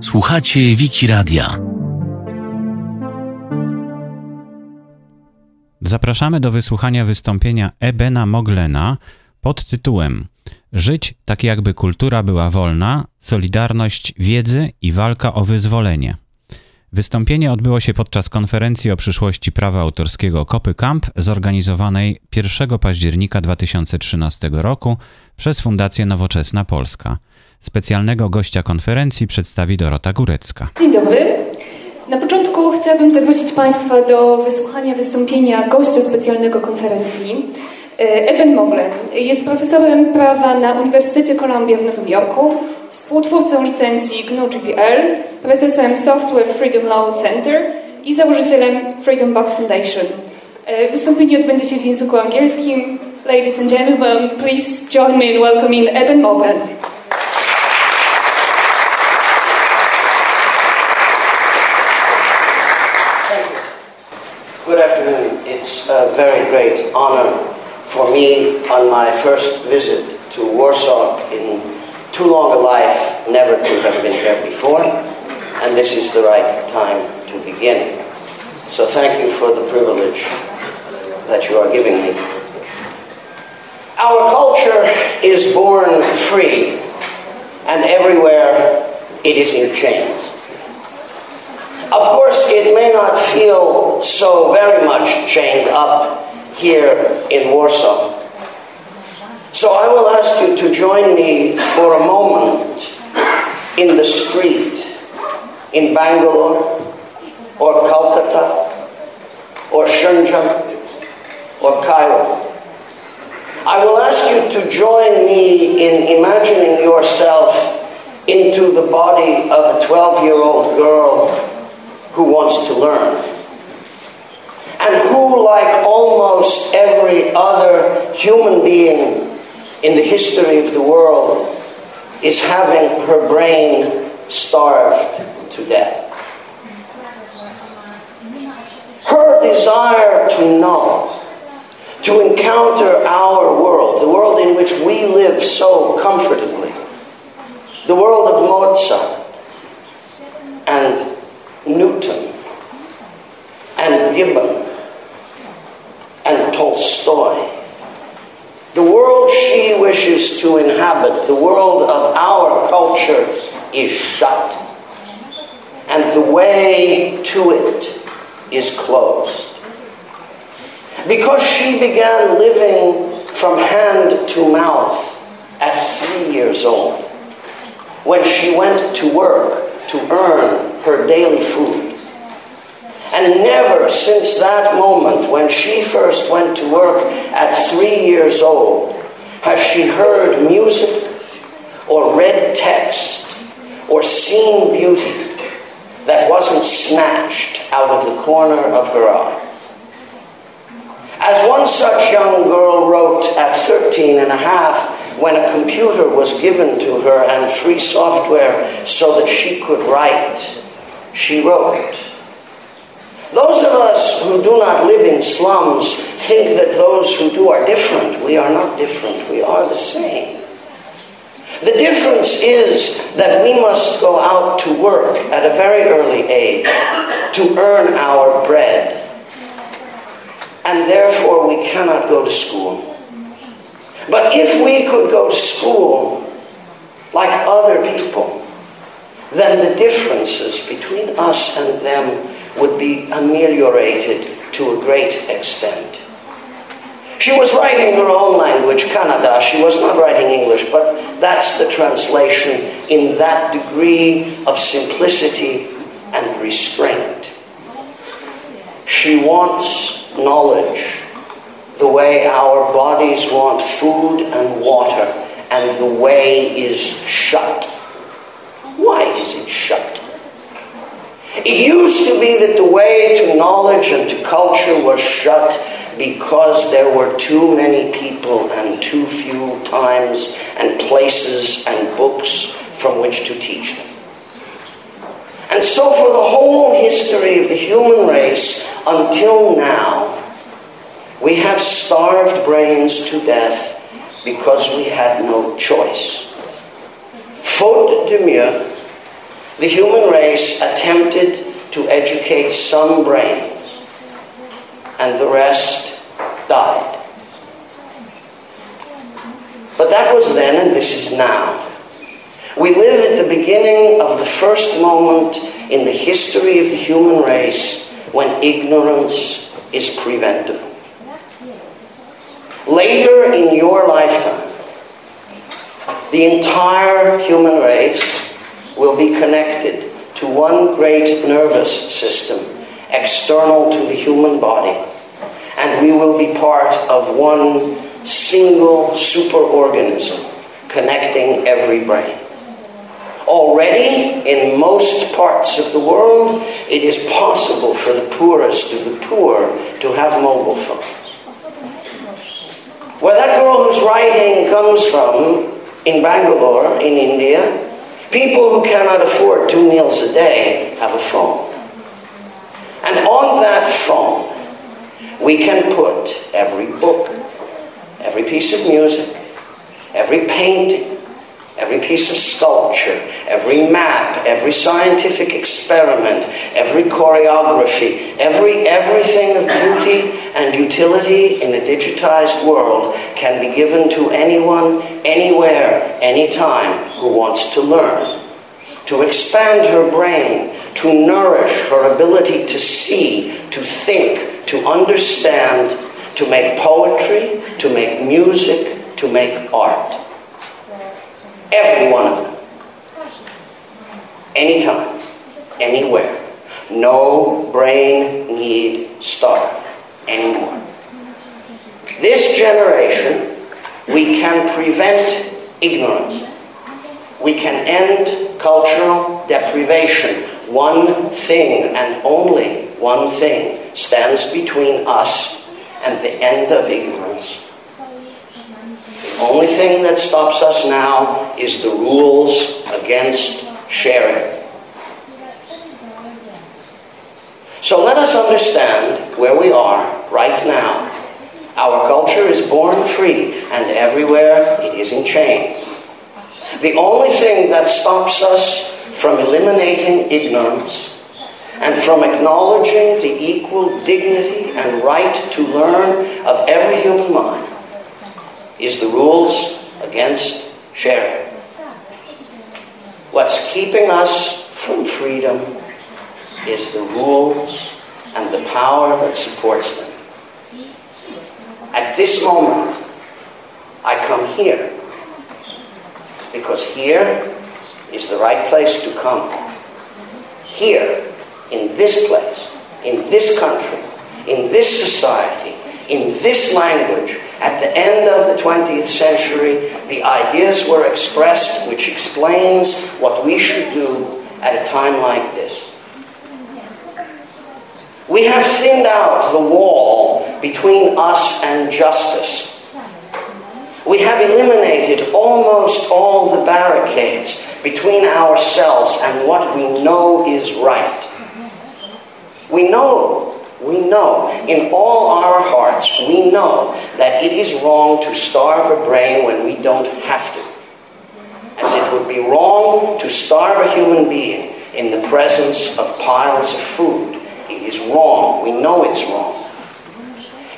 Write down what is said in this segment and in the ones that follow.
Słuchacie Wiki Radia. Zapraszamy do wysłuchania wystąpienia Ebena Moglena pod tytułem Żyć tak jakby kultura była wolna, solidarność wiedzy i walka o wyzwolenie. Wystąpienie odbyło się podczas konferencji o przyszłości prawa autorskiego Kopy Camp zorganizowanej 1 października 2013 roku przez Fundację Nowoczesna Polska. Specjalnego gościa konferencji przedstawi Dorota Górecka. Dzień dobry. Na początku chciałabym zaprosić Państwa do wysłuchania wystąpienia gościa specjalnego konferencji. Eben Moglen jest profesorem prawa na Uniwersytecie Columbia w Nowym Jorku, współtwórcą licencji GNU-GPL, prezesem Software Freedom Law Center i założycielem Freedom Box Foundation. E, wystąpienie odbędzie się w języku angielskim. Ladies and gentlemen, please join me in welcoming Eben Moglen. Afternoon. It's a very great honor for me on my first visit to Warsaw in too long a life never to have been here before, and this is the right time to begin. So thank you for the privilege that you are giving me. Our culture is born free, and everywhere it is in chains. Of course, it may not feel so very much chained up here in Warsaw. So I will ask you to join me for a moment in the street in Bangalore or Calcutta or Shenzhen or Cairo. I will ask you to join me in imagining yourself into the body of a 12 year old girl who wants to learn. And who, like almost every other human being in the history of the world, is having her brain starved to death. Her desire to know, to encounter our world, the world in which we live so comfortably, the world of Mozart and Newton and Gibbon and Tolstoy. The world she wishes to inhabit, the world of our culture, is shut. And the way to it is closed. Because she began living from hand to mouth at three years old, when she went to work to earn her daily food. And never since that moment when she first went to work at three years old has she heard music or read text or seen beauty that wasn't snatched out of the corner of her eye. As one such young girl wrote at 13 and a half when a computer was given to her and free software so that she could write, she wrote. Those of us who do not live in slums think that those who do are different. We are not different, we are the same. The difference is that we must go out to work at a very early age to earn our bread. And therefore, we cannot go to school. But if we could go to school like other people, then the differences between us and them would be ameliorated to a great extent. She was writing her own language, Kannada. She was not writing English, but that's the translation in that degree of simplicity and restraint. She wants knowledge the way our bodies want food and water, and the way is shut. Why is it shut? It used to be that the way to knowledge and to culture was shut because there were too many people and too few times and places and books from which to teach them. And so, for the whole history of the human race until now, we have starved brains to death because we had no choice. Faute de mieux, the human race attempted to educate some brains, and the rest died. But that was then, and this is now. We live at the beginning of the first moment in the history of the human race when ignorance is preventable. Later in your lifetime, the entire human race will be connected to one great nervous system external to the human body, and we will be part of one single superorganism connecting every brain. Already, in most parts of the world, it is possible for the poorest of the poor to have mobile phones. Where that girl who's writing comes from, in Bangalore, in India, people who cannot afford two meals a day have a phone. And on that phone, we can put every book, every piece of music, every painting, every piece of sculpture, every map, every scientific experiment, every choreography, every everything of beauty and utility in a digitized world can be given to anyone, anywhere, anytime who wants to learn, to expand her brain, to nourish her ability to see, to think, to understand, to make poetry, to make music, to make art. Every one of them. Anytime, anywhere. No brain need starve anymore. This generation, we can prevent ignorance. We can end cultural deprivation. One thing and only one thing stands between us and the end of ignorance. The only thing that stops us now is the rules against sharing. So let us understand where we are right now. Our culture is born free, and everywhere it is in chains. The only thing that stops us from eliminating ignorance and from acknowledging the equal dignity and right to learn of every human mind is the rules against sharing. What's keeping us from freedom is the rules and the power that supports them. At this moment, I come here because here is the right place to come. Here, in this place, in this country, in this society, in this language, at the end of the 20th century, the ideas were expressed which explains what we should do at a time like this. We have thinned out the wall between us and justice. We have eliminated almost all the barricades between ourselves and what we know is right. We know, we know, in all our hearts, we know that it is wrong to starve a brain when we don't have to. As it would be wrong to starve a human being in the presence of piles of food. It is wrong. We know it's wrong.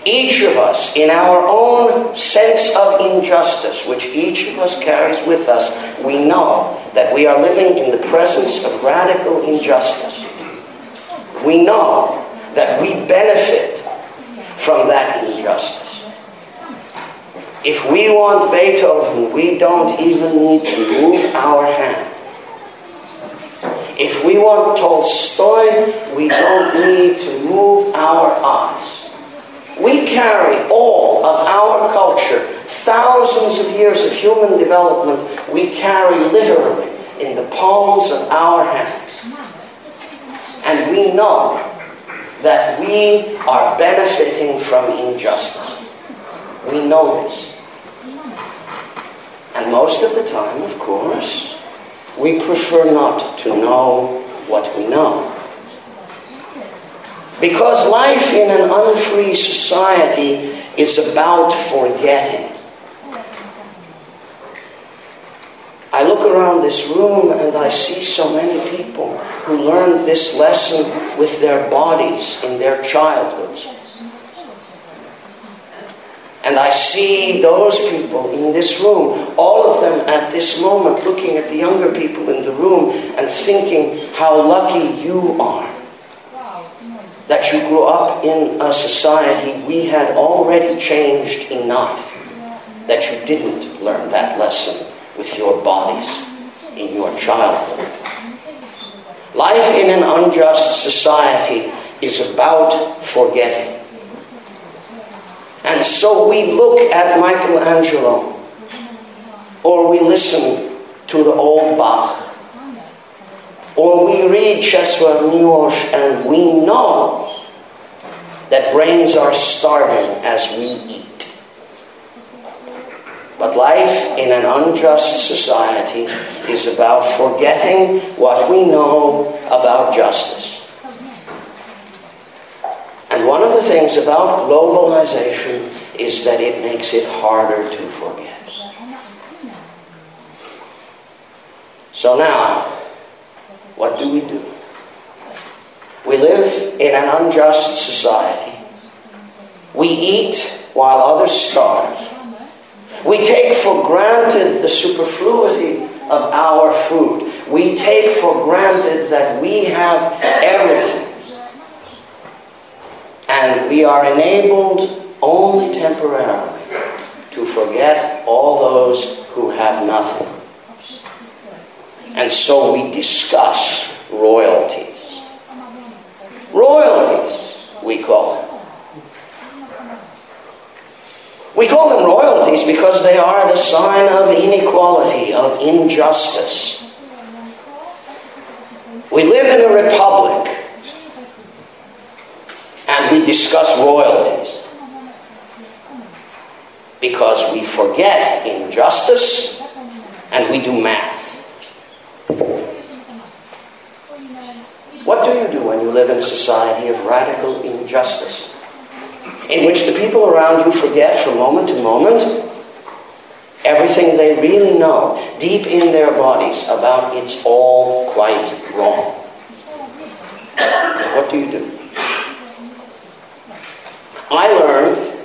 Each of us, in our own sense of injustice, which each of us carries with us, we know that we are living in the presence of radical injustice we know that we benefit from that injustice. If we want Beethoven, we don't even need to move our hand. If we want Tolstoy, we don't need to move our eyes. We carry all of our culture, thousands of years of human development, we carry literally in the palms of our hands. And we know that we are benefiting from injustice. We know this. And most of the time, of course, we prefer not to know what we know. Because life in an unfree society is about forgetting. I look around this room and I see so many people who learned this lesson with their bodies in their childhoods. And I see those people in this room, all of them at this moment, looking at the younger people in the room and thinking how lucky you are that you grew up in a society we had already changed enough that you didn't learn that lesson with your bodies in your childhood. Life in an unjust society is about forgetting. And so we look at Michelangelo, or we listen to the old Bach, or we read Czesław Miłosz, and we know that brains are starving as we eat. But life in an unjust society is about forgetting what we know about justice. And one of the things about globalization is that it makes it harder to forget. So now, what do we do? We live in an unjust society. We eat while others starve. We take for granted the superfluity of our food. We take for granted that we have everything and we are enabled only temporarily to forget all those who have nothing. And so we discuss royalties. Royalties, we call them. We call them royalties because they are the sign of inequality, of injustice. We live in a republic and we discuss royalties because we forget injustice and we do math. What do you do when you live in a society of radical injustice? In which the people around you forget from moment to moment everything they really know deep in their bodies about it's all quite wrong. What do you do? I learned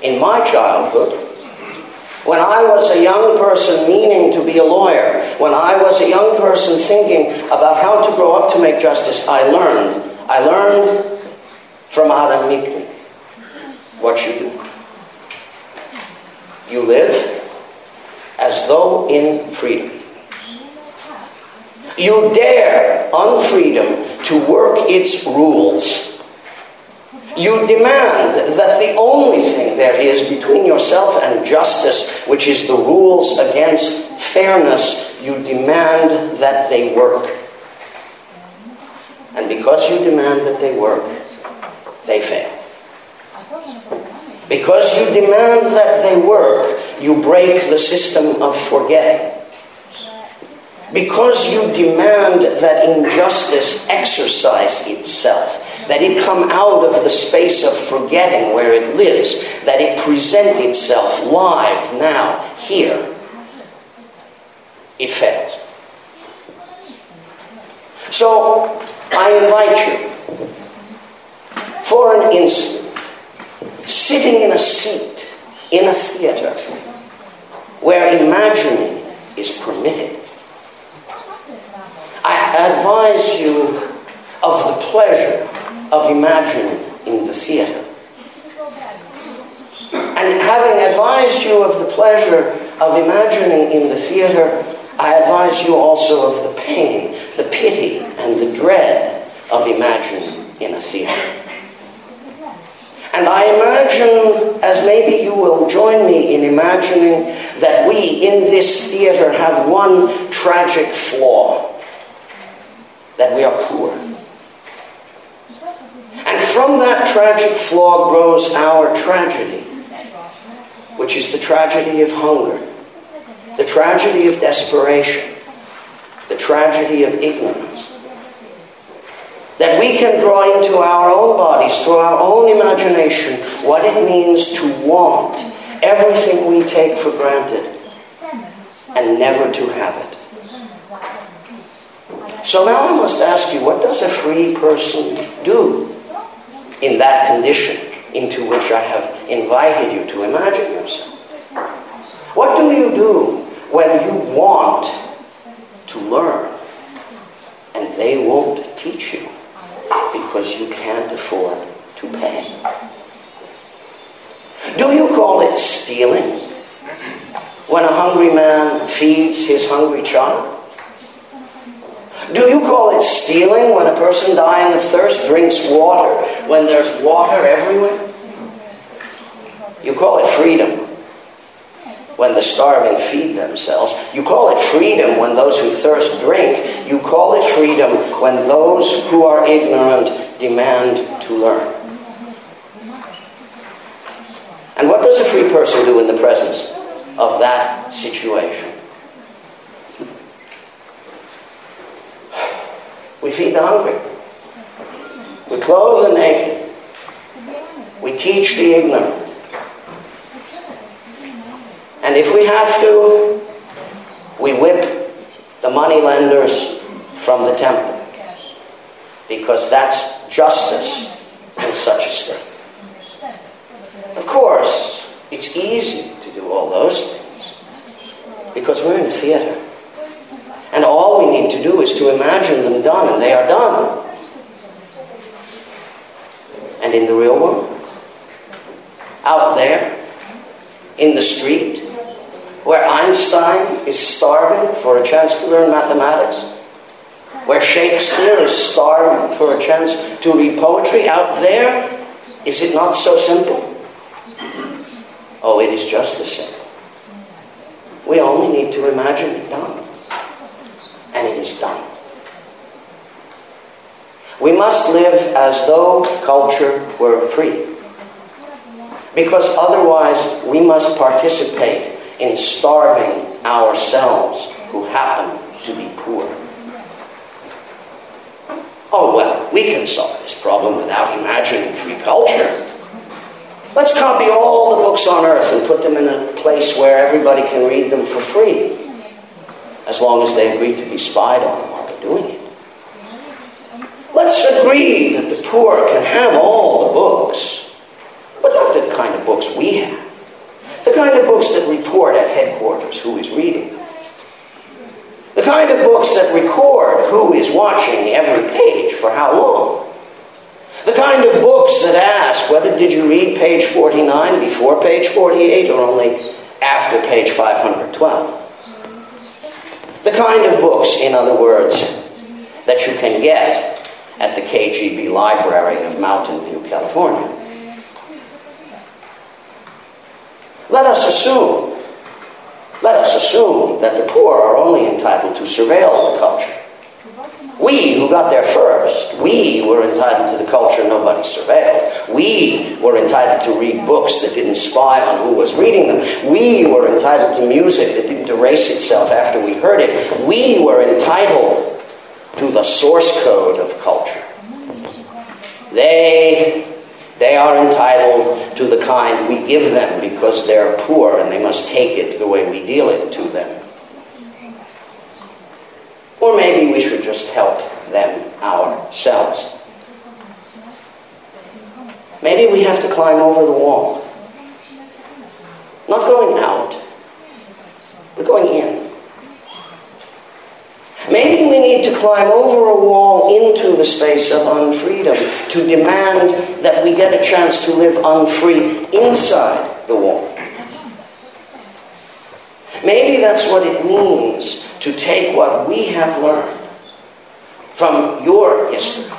in my childhood when I was a young person meaning to be a lawyer, when I was a young person thinking about how to grow up to make justice, I learned. I learned from Adam Michnik what you do. You live as though in freedom. You dare unfreedom to work its rules you demand that the only thing there is between yourself and justice, which is the rules against fairness, you demand that they work. And because you demand that they work, they fail. Because you demand that they work, you break the system of forgetting. Because you demand that injustice exercise itself, that it come out of the space of forgetting where it lives, that it present itself live now, here, it fails. So I invite you, for an instant, sitting in a seat in a theater where imagining is permitted. I advise you of the pleasure of imagining in the theatre. And having advised you of the pleasure of imagining in the theatre, I advise you also of the pain, the pity, and the dread of imagining in a theatre. And I imagine, as maybe you will join me in imagining, that we in this theater have one tragic flaw that we are poor. And from that tragic flaw grows our tragedy, which is the tragedy of hunger, the tragedy of desperation, the tragedy of ignorance. That we can draw into our own bodies, through our own imagination, what it means to want everything we take for granted and never to have it. So now I must ask you, what does a free person do in that condition into which I have invited you to imagine yourself? What do you do when you want to learn and they won't teach you because you can't afford to pay? Do you call it stealing when a hungry man feeds his hungry child? Do you call it stealing when a person dying of thirst drinks water when there's water everywhere? You call it freedom when the starving feed themselves. You call it freedom when those who thirst drink. You call it freedom when those who are ignorant demand to learn. And what does a free person do in the presence of that situation? We feed the hungry. We clothe the naked. We teach the ignorant. And if we have to, we whip the money lenders from the temple. Because that's justice in such a state. Of course, it's easy to do all those things because we're in a theater. And all we need to do is to imagine them done, and they are done. And in the real world, out there, in the street, where Einstein is starving for a chance to learn mathematics, where Shakespeare is starving for a chance to read poetry, out there, is it not so simple? Oh, it is just the same. We only need to imagine it done and it is done. We must live as though culture were free. Because otherwise, we must participate in starving ourselves who happen to be poor. Oh, well, we can solve this problem without imagining free culture. Let's copy all the books on earth and put them in a place where everybody can read them for free as long as they agree to be spied on while they're doing it. Let's agree that the poor can have all the books, but not the kind of books we have. The kind of books that report at headquarters who is reading them. The kind of books that record who is watching every page for how long. The kind of books that ask whether did you read page 49 before page 48 or only after page 512. The kind of books, in other words, that you can get at the KGB Library of Mountain View, California. Let us assume, let us assume that the poor are only entitled to surveil the culture we who got there first, we were entitled to the culture nobody surveilled. We were entitled to read books that didn't spy on who was reading them. We were entitled to music that didn't erase itself after we heard it. We were entitled to the source code of culture. They they are entitled to the kind we give them because they're poor and they must take it the way we deal it to them. Or maybe we should just help them ourselves. Maybe we have to climb over the wall. Not going out, but going in. Maybe we need to climb over a wall into the space of unfreedom to demand that we get a chance to live unfree inside the wall. Maybe that's what it means to take what we have learned from your history.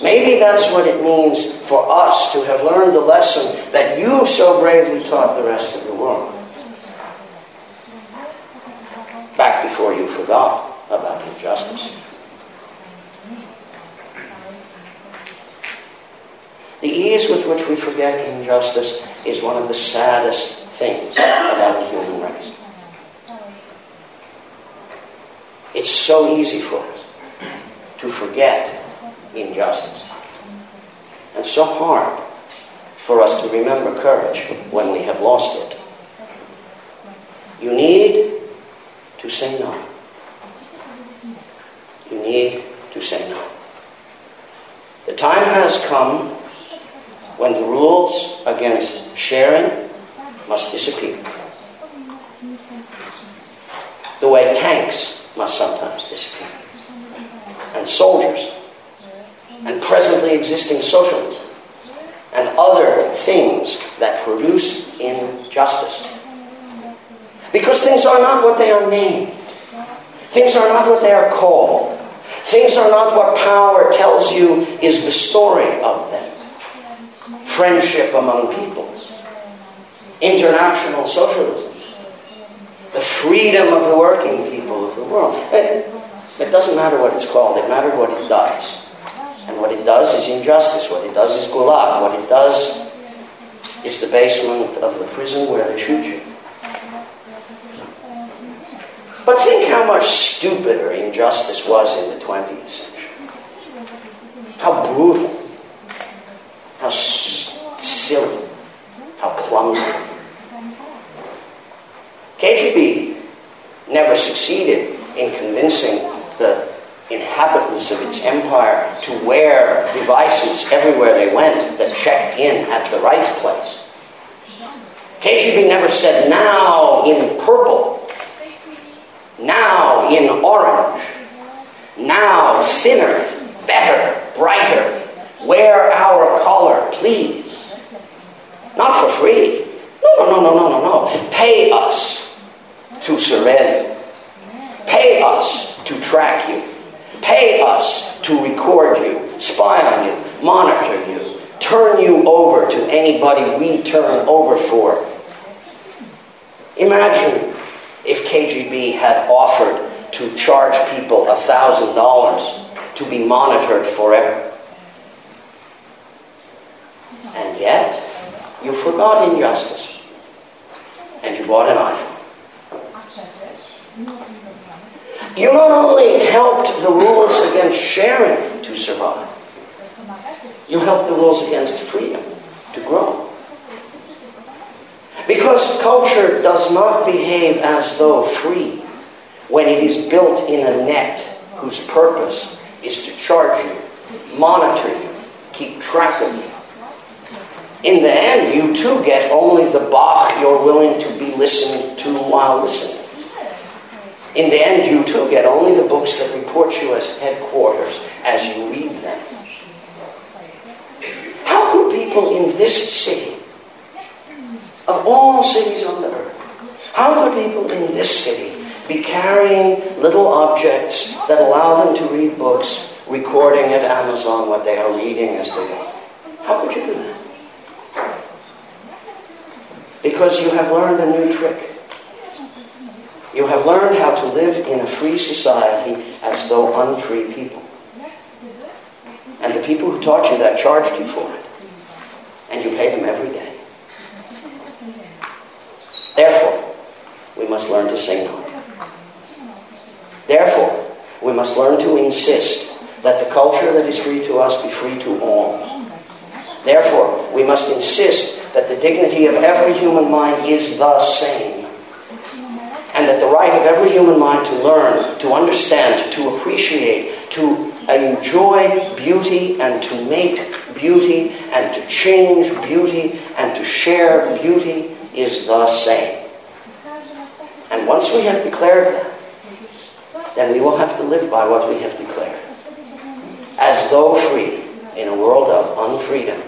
Maybe that's what it means for us to have learned the lesson that you so bravely taught the rest of the world. Back before you forgot about injustice. The ease with which we forget injustice is one of the saddest things about the human race. It's so easy for us to forget injustice. And so hard for us to remember courage when we have lost it. You need to say no. You need to say no. The time has come when the rules against sharing must disappear. The way tanks must sometimes disappear. And soldiers. And presently existing socialism. And other things that produce injustice. Because things are not what they are named. Things are not what they are called. Things are not what power tells you is the story of them. Friendship among peoples, international socialism, the freedom of the working people of the world. It, doesn't matter what it's called, it matters what it does. And what it does is injustice, what it does is gulag, what it does is the basement of the prison where they shoot you. But think how much stupider injustice was in the 20th century. How brutal, how silly, how clumsy. KGB never succeeded in convincing the inhabitants of its empire to wear devices everywhere they went that checked in at the right place. KGB never said, now in purple, now in orange. Now thinner, better, brighter. Wear our color, please. Not for free. No, no, no, no, no, no, no. Pay us to surveil you. Pay us to track you. Pay us to record you, spy on you, monitor you, turn you over to anybody we turn over for. Imagine if KGB had offered to charge people $1,000 to be monitored forever. Yet, you forgot injustice. And you bought an iPhone. You not only helped the rules against sharing to survive, you helped the rules against freedom to grow. Because culture does not behave as though free when it is built in a net whose purpose is to charge you, monitor you, keep track of you. In the end, you too get only the Bach you're willing to be listened to while listening. In the end, you too get only the books that report you as headquarters as you read them. How could people in this city, of all cities on the earth, how could people in this city be carrying little objects that allow them to read books, recording at Amazon what they are reading as they go? How could you do that? Because you have learned a new trick. You have learned how to live in a free society as though unfree people. And the people who taught you that charged you for it. And you pay them every day. Therefore, we must learn to say no. Therefore, we must learn to insist that the culture that is free to us be free to all. Therefore, we must insist that the dignity of every human mind is the same. And that the right of every human mind to learn, to understand, to appreciate, to enjoy beauty and to make beauty and to change beauty and to share beauty is the same. And once we have declared that, then we will have to live by what we have declared. As though free in a world of unfreedom,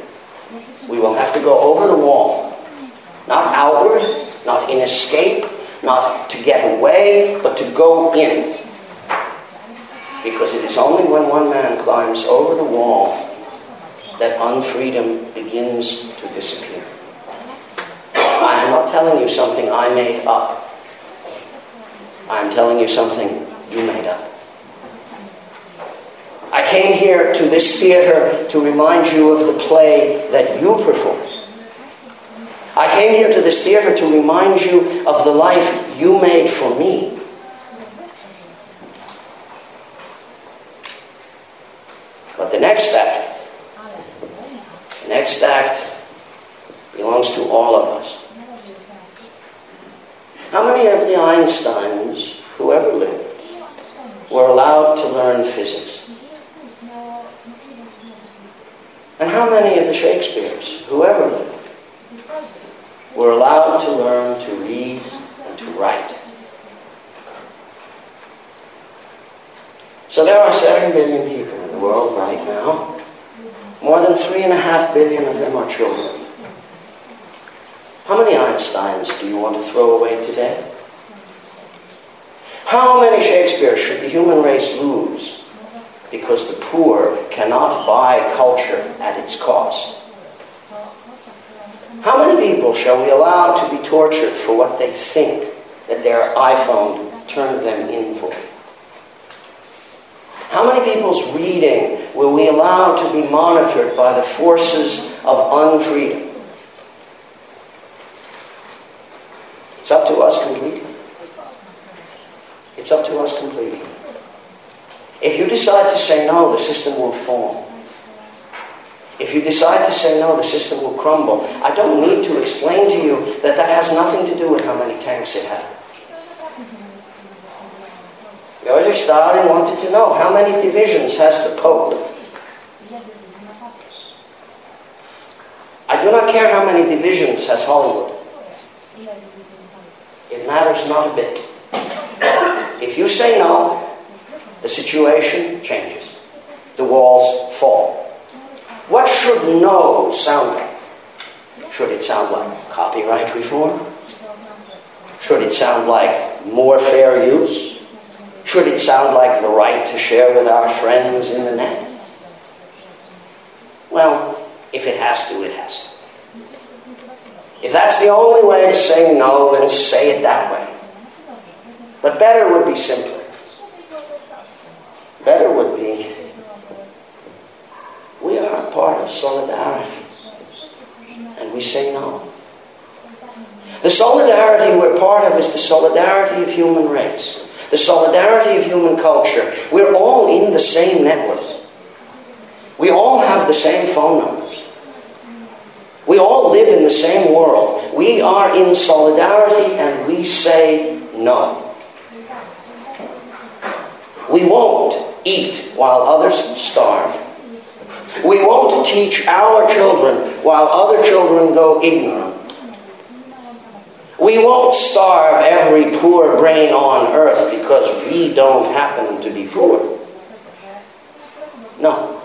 we will have to go over the wall, not outward, not in escape, not to get away, but to go in. Because it is only when one man climbs over the wall that unfreedom begins to disappear. I am not telling you something I made up. I am telling you something you made up. I came here to this theater to remind you of the play that you performed. I came here to this theater to remind you of the life you made for me. But the next act, the next act belongs to all of us. How many of the Einsteins who ever lived were allowed to learn physics? And how many of the Shakespeares, whoever lived, were allowed to learn to read and to write? So there are 7 billion people in the world right now. More than 3.5 billion of them are children. How many Einsteins do you want to throw away today? How many Shakespeare should the human race lose because the poor cannot buy culture at its cost? How many people shall we allow to be tortured for what they think that their iPhone turned them in for? How many people's reading will we allow to be monitored by the forces of unfreedom? It's up to us completely. It's up to us completely. If you decide to say no, the system will fall. If you decide to say no, the system will crumble. I don't need to explain to you that that has nothing to do with how many tanks it had. Joseph Stalin wanted to know how many divisions has the Pope? I do not care how many divisions has Hollywood. It matters not a bit. If you say no, the situation changes. The walls fall. What should no sound like? Should it sound like copyright reform? Should it sound like more fair use? Should it sound like the right to share with our friends in the net? Well, if it has to, it has to. If that's the only way to say no, then say it that way. But better would be simpler. Better would be we are a part of solidarity. And we say no. The solidarity we're part of is the solidarity of human race, the solidarity of human culture. We're all in the same network. We all have the same phone numbers. We all live in the same world. We are in solidarity and we say no. We won't eat while others starve. We won't teach our children while other children go ignorant. We won't starve every poor brain on earth because we don't happen to be poor. No.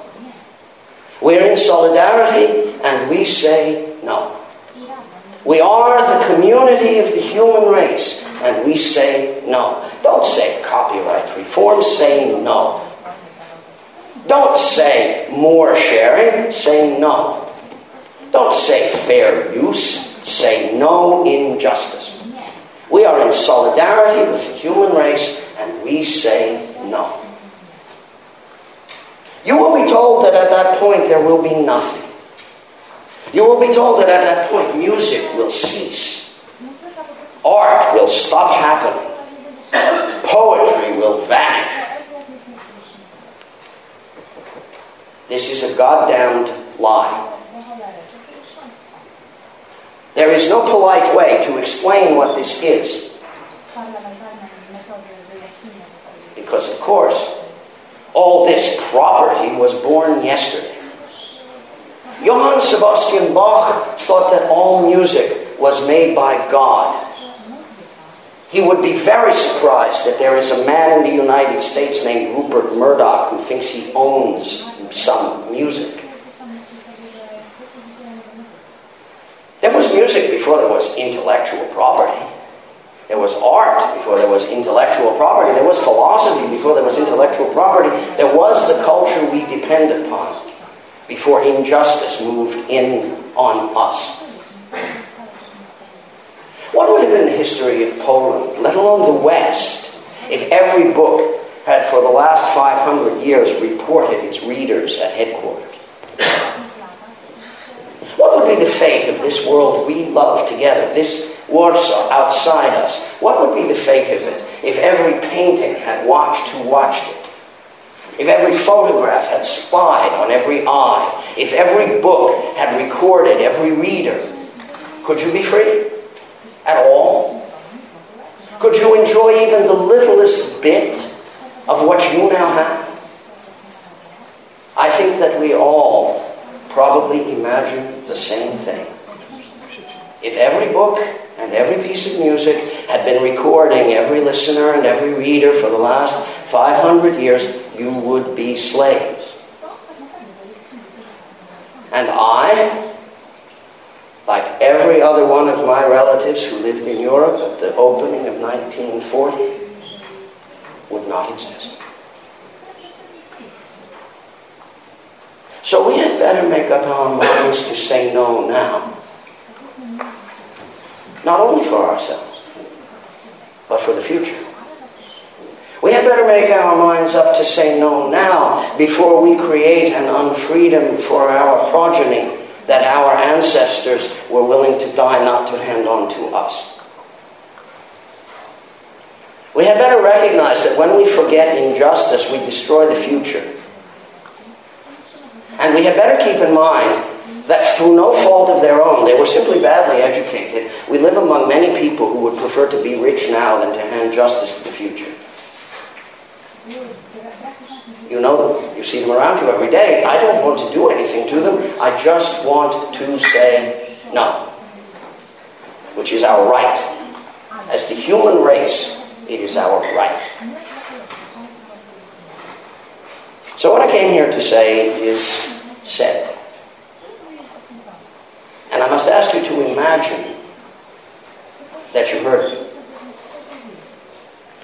We're in solidarity and we say no. We are the community of the human race and we say no. Don't say copyright reform, say no. Don't say more sharing, say no. Don't say fair use, say no injustice. We are in solidarity with the human race and we say no. You will be told that at that point there will be nothing. You will be told that at that point music will cease. Art will stop happening. Poetry will vanish. This is a goddamned lie. There is no polite way to explain what this is. Because, of course, all this property was born yesterday. Johann Sebastian Bach thought that all music was made by God. He would be very surprised that there is a man in the United States named Rupert Murdoch who thinks he owns some music. There was music before there was intellectual property. There was art before there was intellectual property. There was philosophy before there was intellectual property. There was the culture we depend upon before injustice moved in on us. What would have been the history of Poland, let alone the West, if every book had for the last 500 years reported its readers at headquarters? What would be the fate of this world we love together, this Warsaw outside us? What would be the fate of it if every painting had watched who watched it? If every photograph had spied on every eye? If every book had recorded every reader? Could you be free? At all? Could you enjoy even the littlest bit of what you now have? I think that we all probably imagine the same thing. If every book and every piece of music had been recording every listener and every reader for the last 500 years, you would be slaves. And I, like every other one of my relatives who lived in Europe at the opening of 1940, would not exist. So we had better make up our minds to say no now. Not only for ourselves, but for the future. We had better make our minds up to say no now before we create an unfreedom for our progeny that our ancestors were willing to die not to hand on to us. We had better recognize that when we forget injustice, we destroy the future. And we had better keep in mind that through no fault of their own, they were simply badly educated. We live among many people who would prefer to be rich now than to hand justice to the future. You know them. You see them around you every day. I don't want to do anything to them. I just want to say no, which is our right. As the human race, it is our right. So, what I came here to say is said. And I must ask you to imagine that you heard it.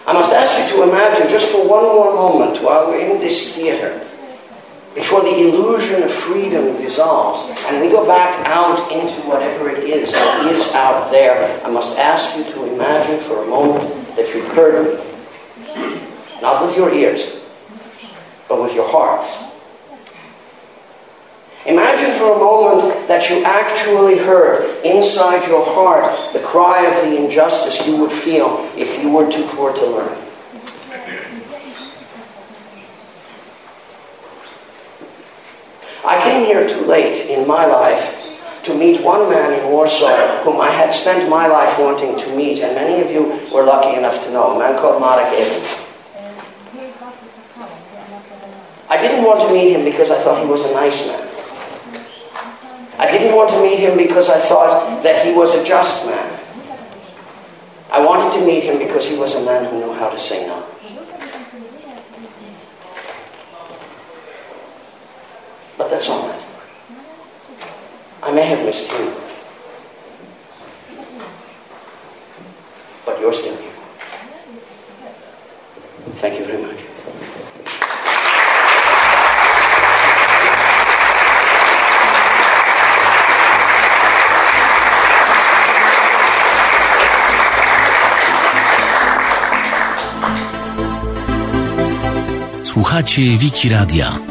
I must ask you to imagine just for one more moment while we're in this theater, before the illusion of freedom dissolves and we go back out into whatever it is that is out there, I must ask you to imagine for a moment that you've heard me. Not with your ears, but with your heart. Imagine for a moment that you actually heard inside your heart the cry of the injustice you would feel if you were too poor to learn. I came here too late in my life to meet one man in Warsaw whom I had spent my life wanting to meet, and many of you were lucky enough to know, a man called Marek Edelman. I didn't want to meet him because I thought he was a nice man. I didn't want to meet him because I thought that he was a just man. I wanted to meet him because he was a man who knew how to say no. I may have missed him. But you're still here. Thank you very much. Słuchacie Wiki Radia.